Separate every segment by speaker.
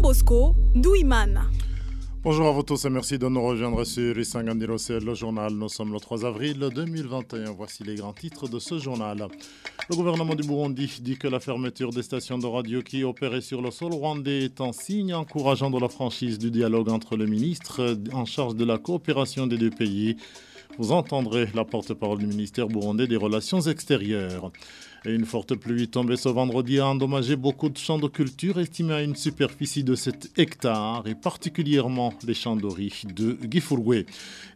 Speaker 1: Bosco Douimana.
Speaker 2: Bonjour à vous tous et merci de nous rejoindre sur Isangandiro, c'est le journal. Nous sommes le 3 avril 2021. Voici les grands titres de ce journal. Le gouvernement du Burundi dit que la fermeture des stations de radio qui opéraient sur le sol rwandais est un signe encourageant de la franchise du dialogue entre les ministres en charge de la coopération des deux pays. Vous entendrez la porte-parole du ministère burundais des Relations extérieures. Et une forte pluie tombée ce vendredi a endommagé beaucoup de champs de culture estimés à une superficie de 7 hectares et particulièrement les champs de riz de Gifurwe.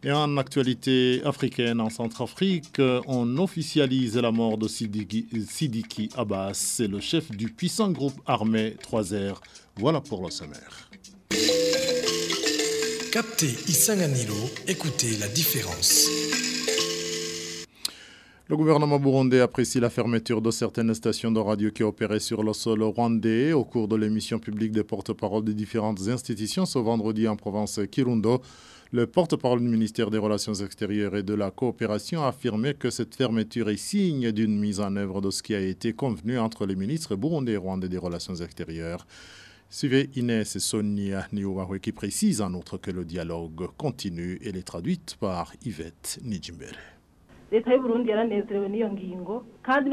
Speaker 2: Et en actualité africaine, en Centrafrique, on officialise la mort de Sidiki, Sidiki Abbas, c'est le chef du puissant groupe armé 3R. Voilà pour le sommaire.
Speaker 3: Captez Isanganilo, écoutez la différence.
Speaker 2: Le gouvernement burundais apprécie la fermeture de certaines stations de radio qui opéraient sur le sol rwandais au cours de l'émission publique des porte-parole des différentes institutions ce vendredi en province Kirundo. Le porte-parole du ministère des Relations extérieures et de la coopération a affirmé que cette fermeture est signe d'une mise en œuvre de ce qui a été convenu entre les ministres burundais et rwandais des Relations extérieures. Suivez Inès et Sonia Niouahwe qui précise en outre que le dialogue continue et est traduite par Yvette Nijimbere.
Speaker 4: Le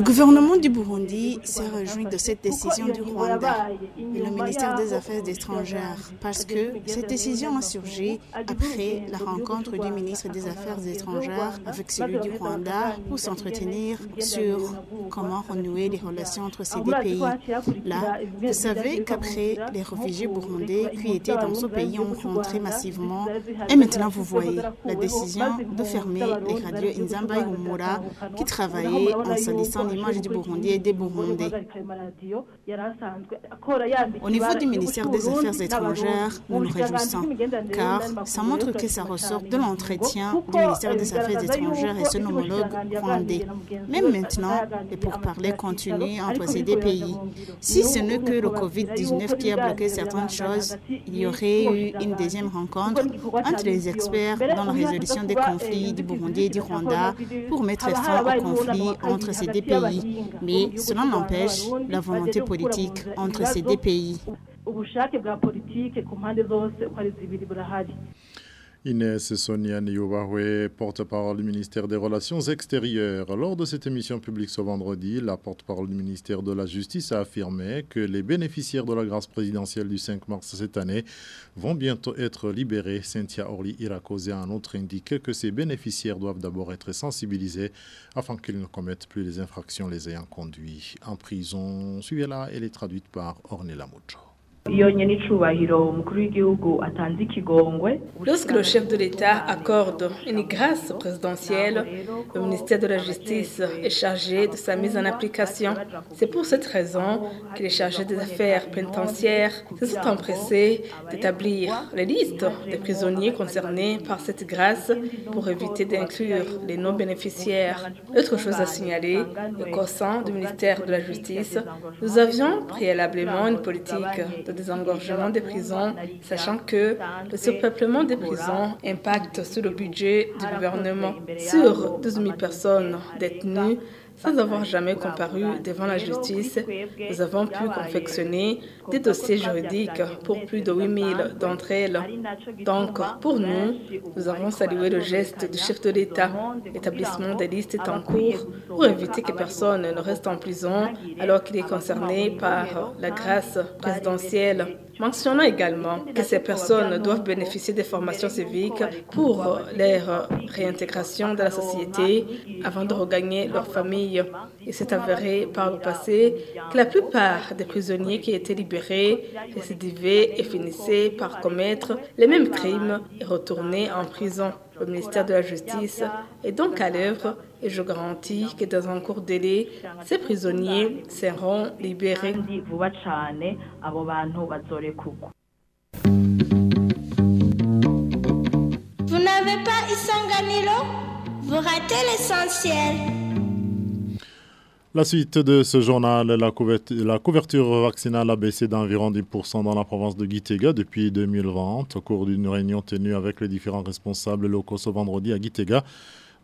Speaker 4: gouvernement du Burundi s'est réjoui de cette décision du Rwanda et le ministère des Affaires étrangères parce que cette décision a surgi après la rencontre du ministre des Affaires étrangères avec celui du Rwanda pour s'entretenir sur comment renouer les relations entre ces deux pays. Là, vous savez qu'après les réfugiés burundais qui étaient dans ce pays ont rentré massivement et maintenant vous voyez la décision de fermer les radios Inzamba et Humura qui travaillaient en salissant l'image du Burundi et des Burundais. Au niveau du ministère des Affaires étrangères, nous nous réjouissons car ça montre que ça ressort de l'entretien du ministère des Affaires étrangères et son homologue rwandais. Même maintenant, les pourparlers continuent entre ces deux pays. Si ce n'est que le Covid-19 qui a bloqué certaines choses, il y aurait eu une deuxième rencontre entre les experts dans la résolution des conflits du Burundi et du Rwanda pour mettre fin au conflit entre ces deux pays. Mais cela n'empêche la volonté politique entre ces deux pays.
Speaker 2: Inès Sonia Niobahwe, porte-parole du ministère des Relations extérieures. Lors de cette émission publique ce vendredi, la porte-parole du ministère de la Justice a affirmé que les bénéficiaires de la grâce présidentielle du 5 mars cette année vont bientôt être libérés. Cynthia Orly Irakose a en outre indiqué que ces bénéficiaires doivent d'abord être sensibilisés afin qu'ils ne commettent plus les infractions les ayant conduits en prison. Suivez-la, elle est traduite par Ornella Mucho.
Speaker 5: Lorsque le chef de l'État accorde une grâce présidentielle, le ministère de la Justice est chargé de sa mise en application. C'est pour cette raison que les chargés des affaires pénitentiaires se sont empressés d'établir les listes des prisonniers concernés par cette grâce pour éviter d'inclure les non-bénéficiaires. Autre chose à signaler qu'au sein du ministère de la Justice, nous avions préalablement une politique de désengorgement des prisons, sachant que le surpeuplement des prisons impacte sur le budget du gouvernement. Sur 12 000 personnes détenues, sans avoir jamais comparu devant la justice, nous avons pu confectionner des dossiers juridiques pour plus de 8000 d'entre elles. Donc, pour nous, nous avons salué le geste du chef de l'État. L'établissement des listes est en cours pour éviter que personne ne reste en prison alors qu'il est concerné par la grâce présidentielle. Mentionnons également que ces personnes doivent bénéficier des formations civiques pour leur réintégration dans la société avant de regagner leur famille. Il s'est avéré par le passé que la plupart des prisonniers qui étaient libérés récidivaient et finissaient par commettre les mêmes crimes et retourner en prison. Le ministère de la Justice est donc à l'œuvre et je garantis que dans un court délai, ces prisonniers seront libérés.
Speaker 6: Vous n'avez pas Isanganilo? Vous ratez l'essentiel.
Speaker 2: La suite de ce journal, la couverture, vaccinale a baissé d'environ 10% dans la province de Gitega depuis 2020. Au cours d'une réunion tenue avec les différents responsables locaux ce vendredi à Gitega,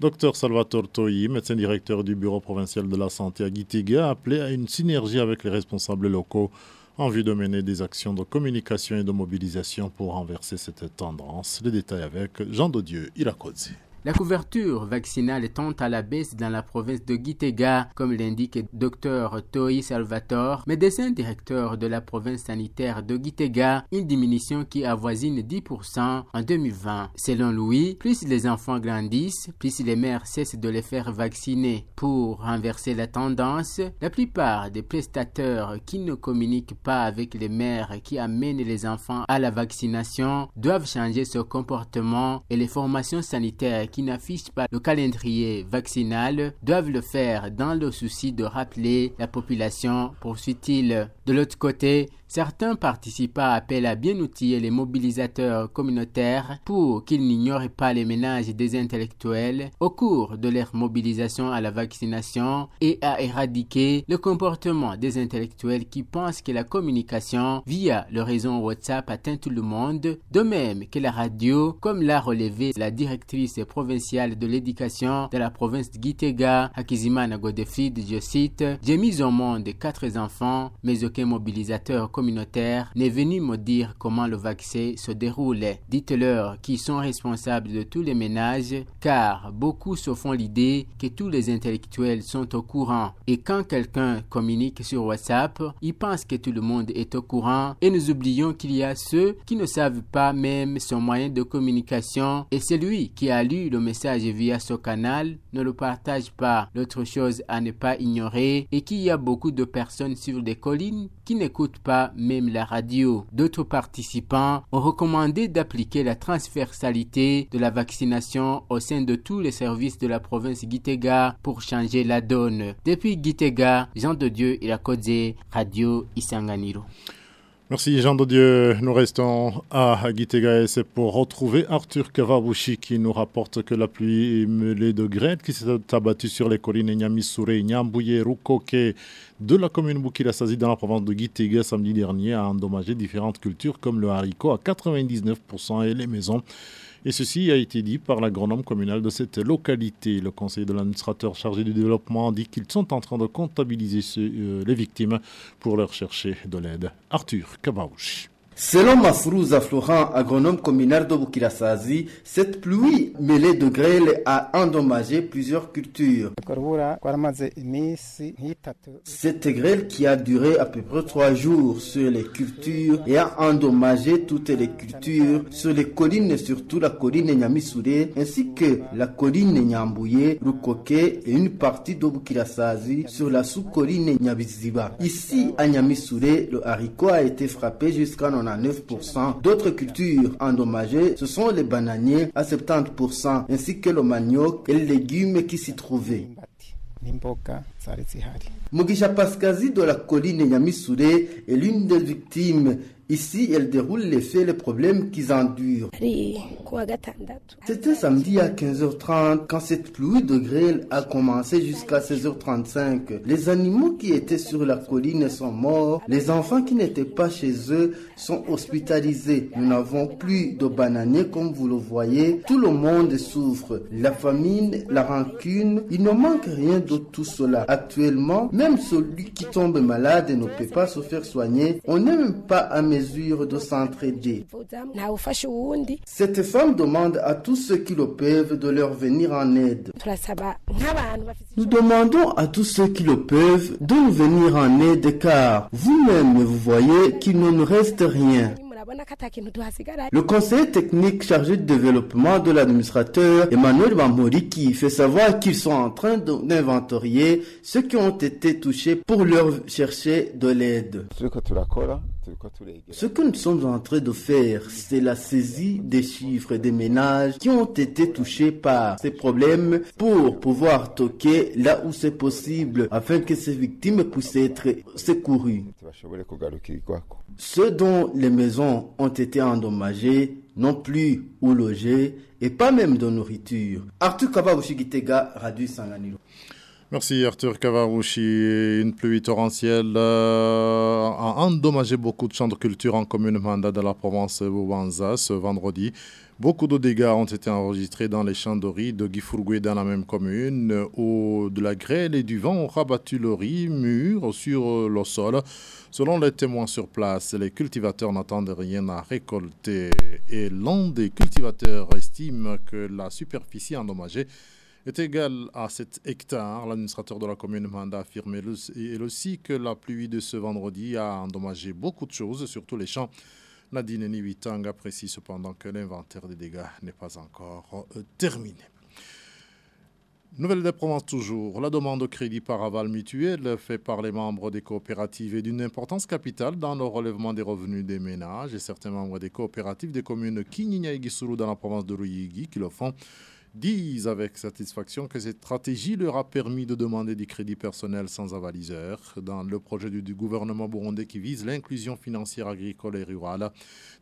Speaker 2: Docteur Salvatore Toyi, médecin directeur du Bureau provincial de la santé à Gitega, a appelé à une synergie avec les responsables locaux en vue de mener des actions de communication et de mobilisation pour renverser cette tendance. Les détails avec Jean Dodieu Irakoze.
Speaker 1: La couverture vaccinale tente à la baisse dans la province de Gitega, comme l'indique Dr Toi Salvatore, médecin directeur de la province sanitaire de Gitega, une diminution qui avoisine 10% en 2020. Selon lui, plus les enfants grandissent, plus les mères cessent de les faire vacciner. Pour renverser la tendance, la plupart des prestateurs qui ne communiquent pas avec les mères qui amènent les enfants à la vaccination doivent changer ce comportement et les formations sanitaires qui n'affichent pas le calendrier vaccinal doivent le faire dans le souci de rappeler la population, poursuit-il. De l'autre côté, Certains participants appellent à bien outiller les mobilisateurs communautaires pour qu'ils n'ignorent pas les ménages des intellectuels au cours de leur mobilisation à la vaccination et à éradiquer le comportement des intellectuels qui pensent que la communication via le réseau WhatsApp atteint tout le monde, de même que la radio, comme l'a relevé la directrice provinciale de l'éducation de la province de Gitega, Hakizimana Godefrid, je cite, J'ai mis au monde quatre enfants, mais aucun mobilisateur communautaire n'est venu me dire comment le vaccin se déroulait. Dites-leur qu'ils sont responsables de tous les ménages, car beaucoup se font l'idée que tous les intellectuels sont au courant. Et quand quelqu'un communique sur WhatsApp, il pense que tout le monde est au courant et nous oublions qu'il y a ceux qui ne savent pas même son moyen de communication et celui qui a lu le message via ce canal ne le partage pas. L'autre chose à ne pas ignorer est qu'il y a beaucoup de personnes sur des collines qui n'écoutent pas même la radio. D'autres participants ont recommandé d'appliquer la transversalité de la vaccination au sein de tous les services de la province Gitega pour changer la donne. Depuis Gitega, Jean de Dieu Irakodze, Radio Isanganiro.
Speaker 2: Merci Jean de Dieu. Nous restons à Gitega et c'est pour retrouver Arthur Kavabushi qui nous rapporte que la pluie mêlée de grêle qui s'est abattue sur les collines Nyamisure, Nyambouye, Rukoke de la commune Boukila-Sazi dans la province de Gitega samedi dernier a endommagé différentes cultures comme le haricot à 99% et les maisons. Et ceci a été dit par l'agronome communal de cette localité. Le conseil de l'administrateur chargé du développement dit qu'ils sont en train de comptabiliser euh, les victimes pour leur chercher de l'aide. Arthur Kabaouch.
Speaker 7: Selon Mafrouza Florent, agronome communal de Bukirasazi, cette pluie mêlée de grêle a endommagé plusieurs cultures. Cette grêle qui a duré à peu près trois jours sur les cultures et a endommagé toutes les cultures sur les collines, surtout la colline Nyamisure, ainsi que la colline Nyambouye, Rukoke et une partie de sur la sous-colline Nyabiziba. Ici, à Nyamisure, le haricot a été frappé jusqu'à 9%. D'autres cultures endommagées, ce sont les bananiers à 70%, ainsi que le manioc et les légumes qui s'y trouvaient. Mugisha Paskazi de la colline Nyamisure est l'une des victimes Ici, elle déroule les faits, les problèmes qu'ils endurent. C'était samedi à 15h30 quand cette pluie de grêle a commencé jusqu'à 16h35. Les animaux qui étaient sur la colline sont morts. Les enfants qui n'étaient pas chez eux sont hospitalisés. Nous n'avons plus de bananiers comme vous le voyez. Tout le monde souffre. La famine, la rancune, il ne manque rien de tout cela. Actuellement, même celui qui tombe malade et ne peut pas se faire soigner, on n'est même pas à mes de s'entraider. Cette femme demande à tous ceux qui le peuvent de leur venir en aide. Nous demandons à tous ceux qui le peuvent de nous venir en aide car vous-même vous voyez qu'il ne nous reste rien. Le conseiller technique chargé du développement de l'administrateur Emmanuel Bamoriki fait savoir qu'ils sont en train d'inventorier ceux qui ont été touchés pour leur chercher de l'aide. Ce que nous sommes en train de faire, c'est la saisie des chiffres des ménages qui ont été touchés par ces problèmes pour pouvoir toquer là où c'est possible afin que ces victimes puissent être secourues. Ceux dont les maisons ont été endommagées n'ont plus où loger et pas même de nourriture. Arthur Radio Sanganilo.
Speaker 2: Merci Arthur Kavarouchi. Une pluie torrentielle euh, a endommagé beaucoup de champs de culture en commune Manda de la province Boubanza ce vendredi. Beaucoup de dégâts ont été enregistrés dans les champs de riz de Gifurgui dans la même commune où de la grêle et du vent ont rabattu le riz mûr sur le sol. Selon les témoins sur place, les cultivateurs n'attendent rien à récolter et l'un des cultivateurs estime que la superficie endommagée est égal à 7 hectares. L'administrateur de la commune Manda a affirmé aussi que la pluie de ce vendredi a endommagé beaucoup de choses, surtout les champs. Nadine Niwitang précise cependant que l'inventaire des dégâts n'est pas encore euh, terminé. Nouvelle des provinces toujours. La demande de crédit par aval mutuel fait par les membres des coopératives est d'une importance capitale dans le relèvement des revenus des ménages et certains membres des coopératives des communes Kinyinya et Gisuru dans la province de Ruyigi qui le font disent avec satisfaction que cette stratégie leur a permis de demander des crédits personnels sans avaliseur dans le projet du, gouvernement burundais qui vise l'inclusion financière agricole et rurale,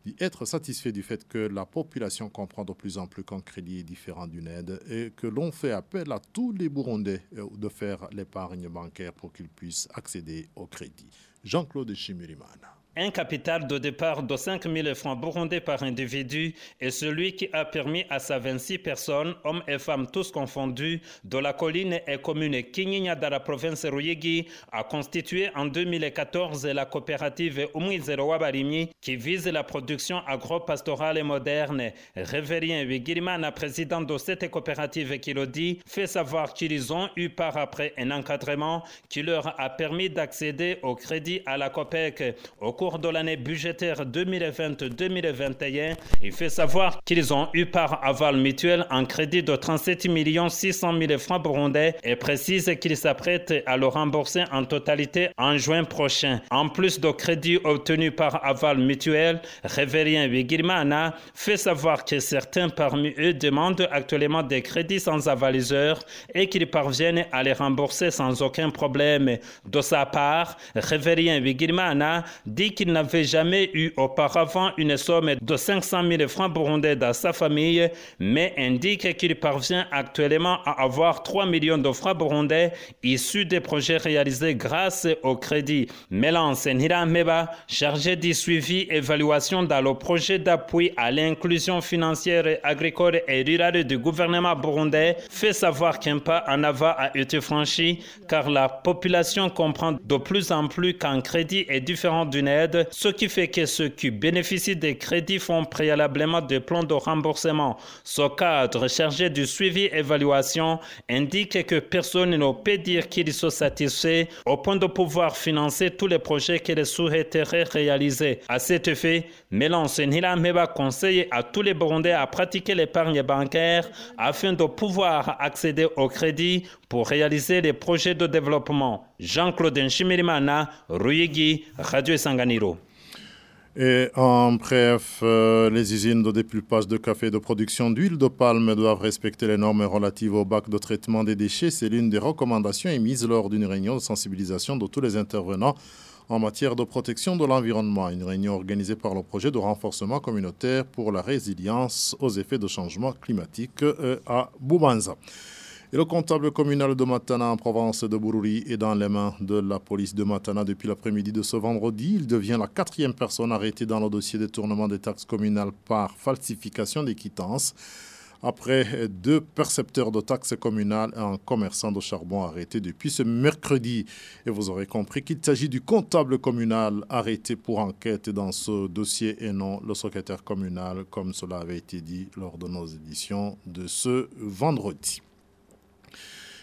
Speaker 2: dit être satisfait du fait que la population comprend de plus en plus qu'un crédit est différent d'une aide et que l'on fait appel à tous les Burundais euh, de faire l'épargne bancaire pour qu'ils puissent accéder au crédit. Jean-Claude Chimirimana.
Speaker 8: Un capital de départ de 5 000 francs burundais par individu est celui qui a permis à sa 26 personnes, hommes et femmes tous confondus, de la colline et commune Kinyinya dans la province Ruyigi, à constituer en 2014 la coopérative Umwizero Wabarimi qui vise la production agro-pastorale moderne. Révérien Wigirimana, président de cette coopérative qui le dit, fait savoir qu'ils ont eu par après un encadrement qui leur a permis d'accéder au crédit à la COPEC. Au cours de l'année budgétaire 2020-2021, il fait savoir qu'ils ont eu par aval mutuel un crédit de 37 600 000 francs burundais et précise qu'ils s'apprêtent à le rembourser en totalité en juin prochain. En plus de crédits obtenus par aval mutuel, Révérien Wigirmana fait savoir que certains parmi eux demandent actuellement des crédits sans avaliseur et qu'ils parviennent à les rembourser sans aucun problème. De sa part, Révérien Wigirmana dit qu'il n'avait jamais eu auparavant une somme de 500 000 francs burundais dans sa famille, mais indique qu'il parvient actuellement à avoir 3 millions de francs burundais issus des projets réalisés grâce au crédit. Mélance Meba, chargé du suivi évaluation dans le projet d'appui à l'inclusion financière, agricole et rurale du gouvernement burundais, fait savoir qu'un pas en avant a été franchi car la population comprend de plus en plus qu'un crédit est différent d'une aide ce qui fait que ceux qui bénéficient des crédits font préalablement des plans de remboursement. Ce cadre chargé du suivi et évaluation indique que personne ne peut dire qu'il soit satisfait au point de pouvoir financer tous les projets qu'il souhaiterait réaliser. À cet effet, Mélance Nila Meba conseille à tous les Burundais à pratiquer l'épargne bancaire afin de pouvoir accéder au crédit pour réaliser les projets de développement. Jean-Claude Nshimirimana, Ruyigi, Radio Sanganiro.
Speaker 2: Et en bref, euh, les usines de dépulpage de café et de production d'huile de palme doivent respecter les normes relatives au bac de traitement des déchets. C'est l'une des recommandations émises lors d'une réunion de sensibilisation de tous les intervenants en matière de protection de l'environnement. Une réunion organisée par le projet de renforcement communautaire pour la résilience aux effets de changement climatique euh, à Boubanza. Et le comptable communal de Matana en province de Bururi est dans les mains de la police de Matana depuis l'après-midi de ce vendredi. Il devient la quatrième personne arrêtée dans le dossier détournement des taxes communales par falsification des quittances. Après deux percepteurs de taxes communales et un commerçant de charbon arrêté depuis ce mercredi. Et vous aurez compris qu'il s'agit du comptable communal arrêté pour enquête dans ce dossier et non le secrétaire communal, comme cela avait été dit lors de nos éditions de ce vendredi.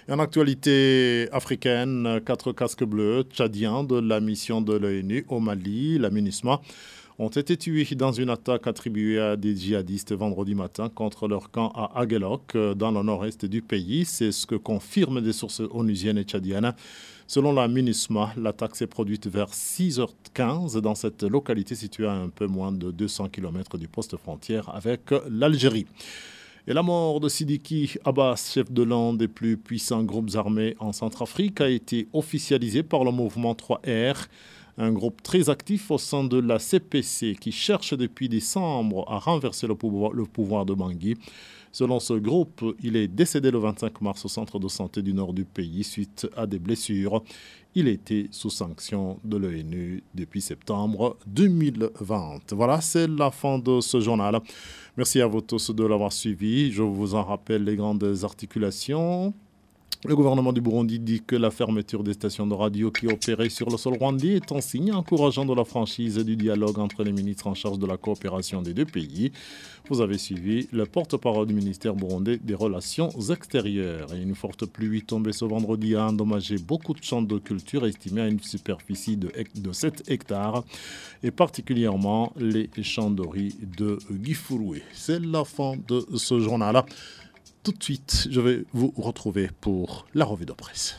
Speaker 2: En actualité africaine, quatre casques bleus tchadiens de la mission de l'ONU au Mali, la MINUSMA, ont été tués dans une attaque attribuée à des djihadistes vendredi matin contre leur camp à Aguelok, dans le nord-est du pays. C'est ce que confirment des sources onusiennes et tchadiennes. Selon la MINUSMA, l'attaque s'est produite vers 6h15 dans cette localité située à un peu moins de 200 km du poste frontière avec l'Algérie. Et la mort de Sidiki Abbas, chef de l'un des plus puissants groupes armés en Centrafrique, a été officialisée par le mouvement 3R. Un groupe très actif au sein de la CPC qui cherche depuis décembre à renverser le pouvoir, de Bangui. Selon ce groupe, il est décédé le 25 mars au centre de santé du nord du pays suite à des blessures. Il était sous sanction de l'ONU depuis septembre 2020. Voilà, c'est la fin de ce journal. Merci à vous tous de l'avoir suivi. Je vous en rappelle les grandes articulations. Le gouvernement du Burundi dit que la fermeture des stations de radio qui opéraient sur le sol rwandais est un signe encourageant de la franchise du dialogue entre les ministres en charge de la coopération des deux pays. Vous avez suivi le porte-parole du ministère burundais des Relations extérieures. Et une forte pluie tombée ce vendredi a endommagé beaucoup de champs de culture estimés à une superficie de, 7 hectares et particulièrement les champs de riz de Gifurué. C'est la fin de ce journal tout de suite, je vais vous retrouver pour la revue de presse.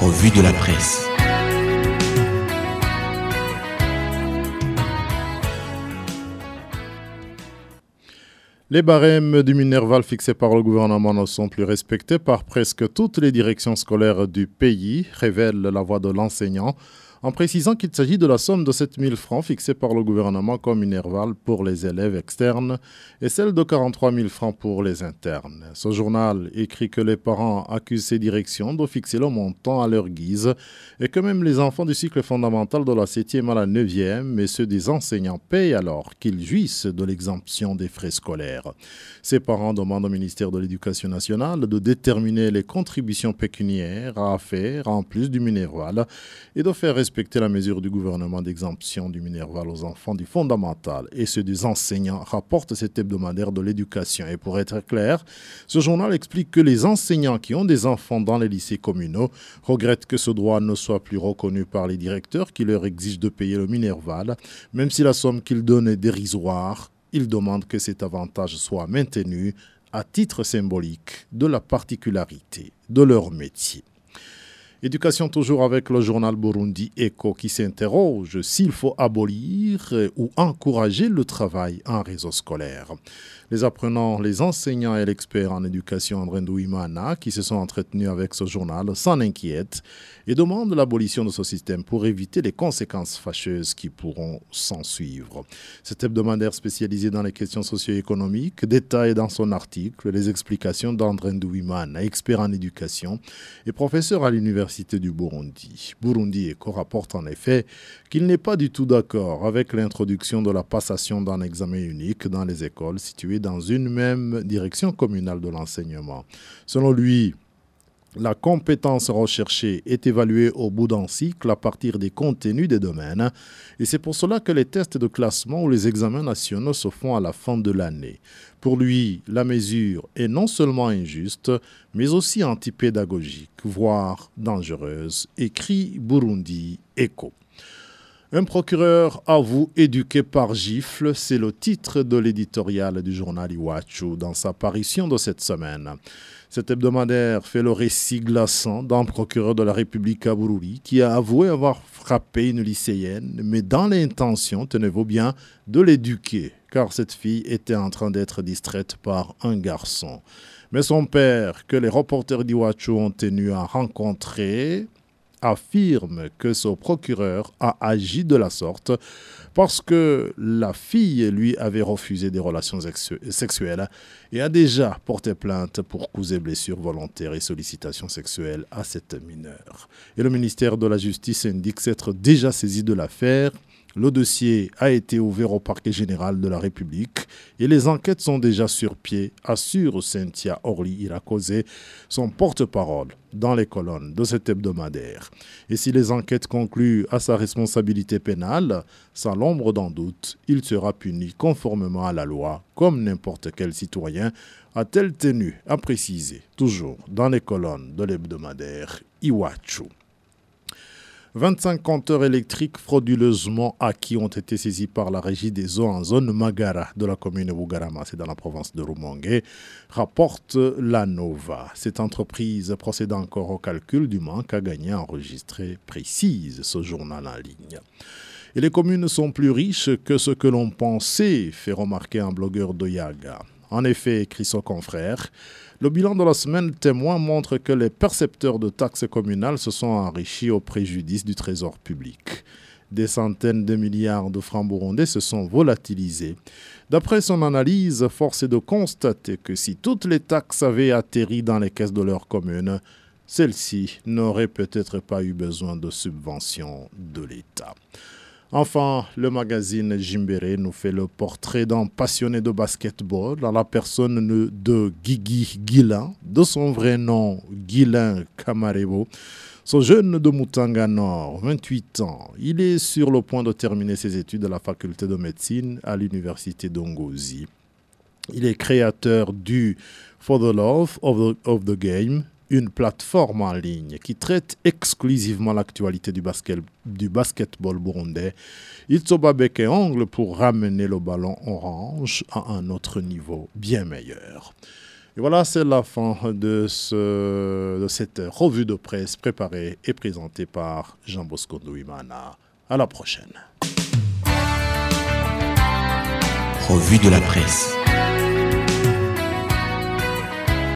Speaker 9: Revue de la presse.
Speaker 2: Les barèmes du Minerval fixés par le gouvernement ne sont plus respectés par presque toutes les directions scolaires du pays, révèle la voix de l'enseignant en précisant qu'il s'agit de la somme de 7 000 francs fixée par le gouvernement comme minerval pour les élèves externes et celle de 43 000 francs pour les internes. Ce journal écrit que les parents accusent ces directions de fixer le montant à leur guise et que même les enfants du cycle fondamental de la 7e à la 9e et ceux des enseignants payent alors qu'ils jouissent de l'exemption des frais scolaires. Ces parents demandent au ministère de l'Éducation nationale de déterminer les contributions pécuniaires à faire en plus du minerval et de faire respecter respecter la mesure du gouvernement d'exemption du minerval aux enfants du fondamental et ceux des enseignants, rapporte cet hebdomadaire de l'éducation. Et pour être clair, ce journal explique que les enseignants qui ont des enfants dans les lycées communaux regrettent que ce droit ne soit plus reconnu par les directeurs qui leur exigent de payer le minerval, même si la somme qu'ils donnent est dérisoire. Ils demandent que cet avantage soit maintenu à titre symbolique de la particularité de leur métier. Éducation toujours avec le journal Burundi Echo qui s'interroge s'il faut abolir ou encourager le travail en réseau scolaire. Les apprenants, les enseignants et l'expert en éducation André Imana, qui se sont entretenus avec ce journal, s'en inquiètent et demandent l'abolition de ce système pour éviter les conséquences fâcheuses qui pourront s'en suivre. Cet hebdomadaire spécialisé dans les questions socio-économiques détaille dans son article les explications d'André Imana, expert en éducation et professeur à l'Université du Burundi. Burundi Eco rapporte en effet qu'il n'est pas du tout d'accord avec l'introduction de la passation d'un examen unique dans les écoles situées dans une même direction communale de l'enseignement. Selon lui, la compétence recherchée est évaluée au bout d'un cycle à partir des contenus des domaines et c'est pour cela que les tests de classement ou les examens nationaux se font à la fin de l'année. Pour lui, la mesure est non seulement injuste, mais aussi antipédagogique, voire dangereuse, écrit Burundi Echo. Un procureur avoue éduqué par gifle, c'est le titre de l'éditorial du journal Iwachu dans sa parution de cette semaine. Cet hebdomadaire fait le récit glaçant d'un procureur de la République à Bururi qui a avoué avoir frappé une lycéenne, mais dans l'intention, tenez-vous bien, de l'éduquer, car cette fille était en train d'être distraite par un garçon. Mais son père, que les reporters d'Iwachu ont tenu à rencontrer, affirme que son procureur a agi de la sorte parce que la fille lui avait refusé des relations sexuelles et a déjà porté plainte pour causer blessures volontaires et sollicitations sexuelles à cette mineure. Et le ministère de la Justice indique s'être déjà saisi de l'affaire le dossier a été ouvert au parquet général de la République et les enquêtes sont déjà sur pied, assure Cynthia Orly Irakose, son porte-parole dans les colonnes de cet hebdomadaire. Et si les enquêtes concluent à sa responsabilité pénale, sans l'ombre d'un doute, il sera puni conformément à la loi, comme n'importe quel citoyen, a-t-elle tenu à préciser, toujours dans les colonnes de l'hebdomadaire Iwachu. 25 compteurs électriques frauduleusement acquis ont été saisis par la régie des eaux en zone Magara de la commune de Bougarama, c'est dans la province de Rumongue, rapporte la Nova. Cette entreprise procède encore au calcul du manque à gagner enregistré, précise ce journal en ligne. Et les communes sont plus riches que ce que l'on pensait, fait remarquer un blogueur de Yaga. En effet, écrit son confrère, le bilan de la semaine témoin montre que les percepteurs de taxes communales se sont enrichis au préjudice du trésor public. Des centaines de milliards de francs burundais se sont volatilisés. D'après son analyse, force est de constater que si toutes les taxes avaient atterri dans les caisses de leur commune, celles-ci n'auraient peut-être pas eu besoin de subventions de l'État. Enfin, le magazine Jimbere nous fait le portrait d'un passionné de basketball dans la personne de Guigui Guilin, de son vrai nom Guilin Kamarebo. Ce jeune de Mutanga Nord, 28 ans, il est sur le point de terminer ses études à la faculté de médecine à l'université d'Ongozi. Il est créateur du For the Love of the Game, une plateforme en ligne qui traite exclusivement l'actualité du, basket, du basketball burundais. Bat bec et ongle pour ramener le ballon orange à un autre niveau bien meilleur. Et voilà, c'est la fin de cette revue de presse préparée et présentée par Jean Bosco Douimana. À la prochaine.
Speaker 9: Revue de la presse.